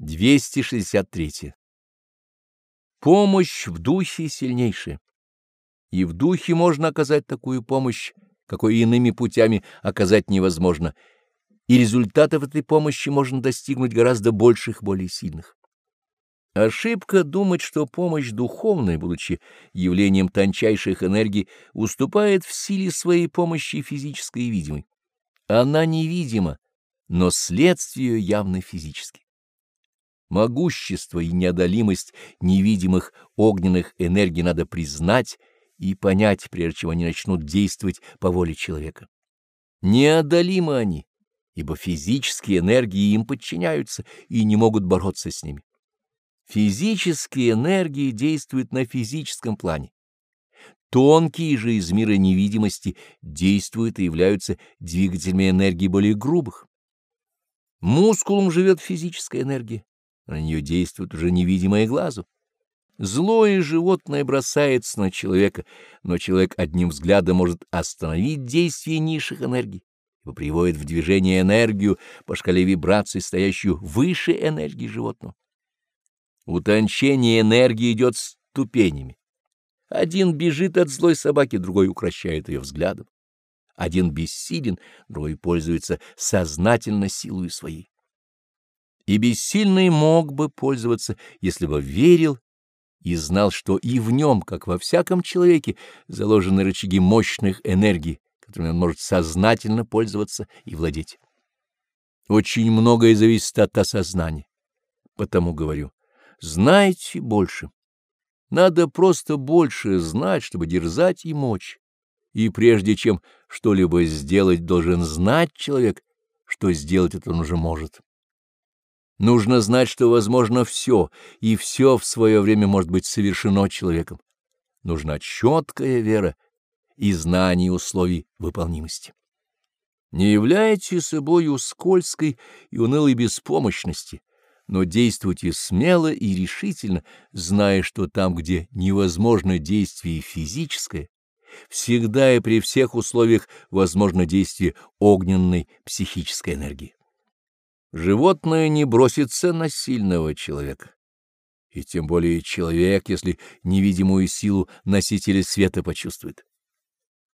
263. Помощь в духе сильнейшая. И в духе можно оказать такую помощь, какой иными путями оказать невозможно, и результатов этой помощи можно достигнуть гораздо больших, более сильных. Ошибка думать, что помощь духовная, будучи явлением тончайших энергий, уступает в силе своей помощи физической и видимой. Она невидима, но следствие явно физически. Могущество и неодолимость невидимых огненных энергий надо признать и понять, прежде чем они начнут действовать по воле человека. Неодолимы они, ибо физические энергии им подчиняются и не могут бороться с ними. Физические энергии действуют на физическом плане. Тонкие же из мира невидимости действуют и являются двигателями энергии более грубых. Мускулом живет физическая энергия, на нее действует уже невидимое глазу. Злое животное бросается на человека, но человек одним взглядом может остановить действие низших энергий, ибо приводит в движение энергию по шкале вибраций, стоящую выше энергии животного. Утончение энергии идет ступенями. Один бежит от злой собаки, другой укращает ее взглядом. Один бессилен, другой пользуется сознательно силой своей. И бессильный мог бы пользоваться, если бы верил и знал, что и в нем, как во всяком человеке, заложены рычаги мощных энергий, которыми он может сознательно пользоваться и владеть. Очень многое зависит от осознания. Потому говорю, Знайте больше. Надо просто больше знать, чтобы дерзать и мочь. И прежде чем что-либо сделать, должен знать человек, что сделать это он уже может. Нужно знать, что возможно все, и все в свое время может быть совершено человеком. Нужна четкая вера и знание условий выполнимости. Не являйте собою скользкой и унылой беспомощности, но действуйте смело и решительно, зная, что там, где невозможно действие физическое, всегда и при всех условиях возможно действие огненной психической энергии. Животное не бросится на сильного человека, и тем более человек, если невидимую силу носителя света почувствует.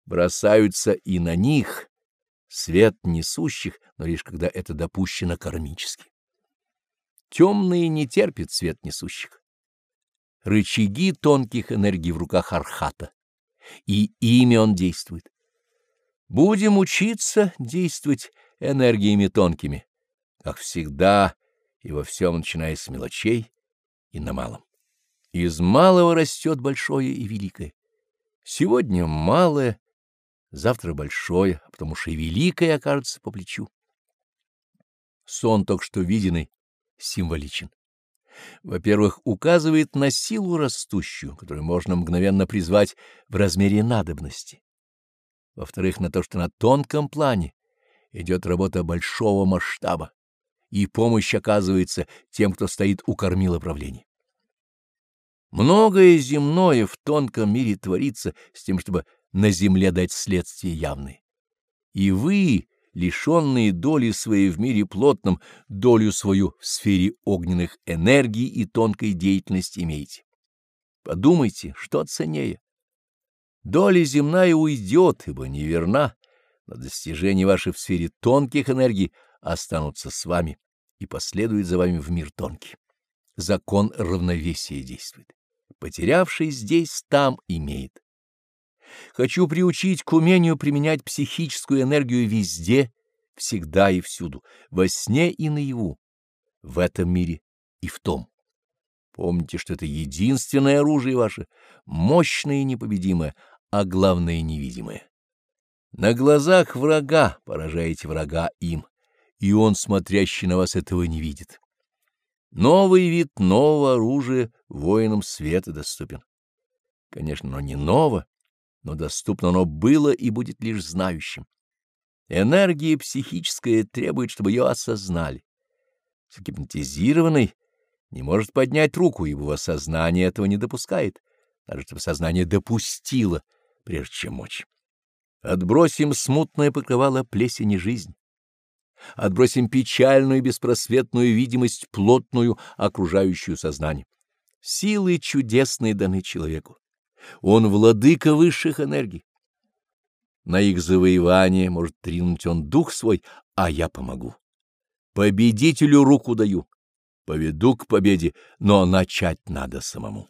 Бросаются и на них, свет несущих, но лишь когда это допущено кармически. Темные не терпят свет несущих. Рычаги тонких энергий в руках Архата, и ими он действует. Будем учиться действовать энергиями тонкими, как всегда и во всем, начиная с мелочей и на малом. Из малого растет большое и великое. Сегодня малое, завтра большое, а потому что и великое окажется по плечу. Сон только что виденный символичен. Во-первых, указывает на силу растущую, которую можно мгновенно призвать в размере надобности. Во-вторых, на то, что на тонком плане идет работа большого масштаба, и помощь оказывается тем, кто стоит у кормила правления. Многое земное в тонком мире творится с тем, чтобы на земле дать следствие явные. И вы, лишенные доли своей в мире плотном, долю свою в сфере огненных энергий и тонкой деятельности имеете. Подумайте, что ценнее. Доля земная уйдет, ибо неверна, но достижения ваши в сфере тонких энергий останутся с вами и последуют за вами в мир тонкий. Закон равновесия действует. Потерявший здесь, там имеет. Хочу приучить к умению применять психическую энергию везде, всегда и всюду, во сне и наяву, в этом мире и в том. Помните, что это единственное оружие ваше, мощное и непобедимое, а главное — невидимое. На глазах врага поражаете врага им, и он, смотрящий на вас, этого не видит. Новый вид нового оружия воинам света доступен. Конечно, но не ново, но доступно оно было и будет лишь знающим. Энергия психическая требует, чтобы ее осознали. Загипнотизированный не может поднять руку, ибо сознание этого не допускает. Надо, чтобы сознание допустило, прежде чем мочь. Отбросим смутное покрывало плесени жизнь. Отбросим печальную и беспросветную видимость, плотную, окружающую сознание. Силы чудесные даны человеку. Он владыка высших энергий. На их завоевание может тринуть он дух свой, а я помогу. Победителю руку даю, поведу к победе, но начать надо самому.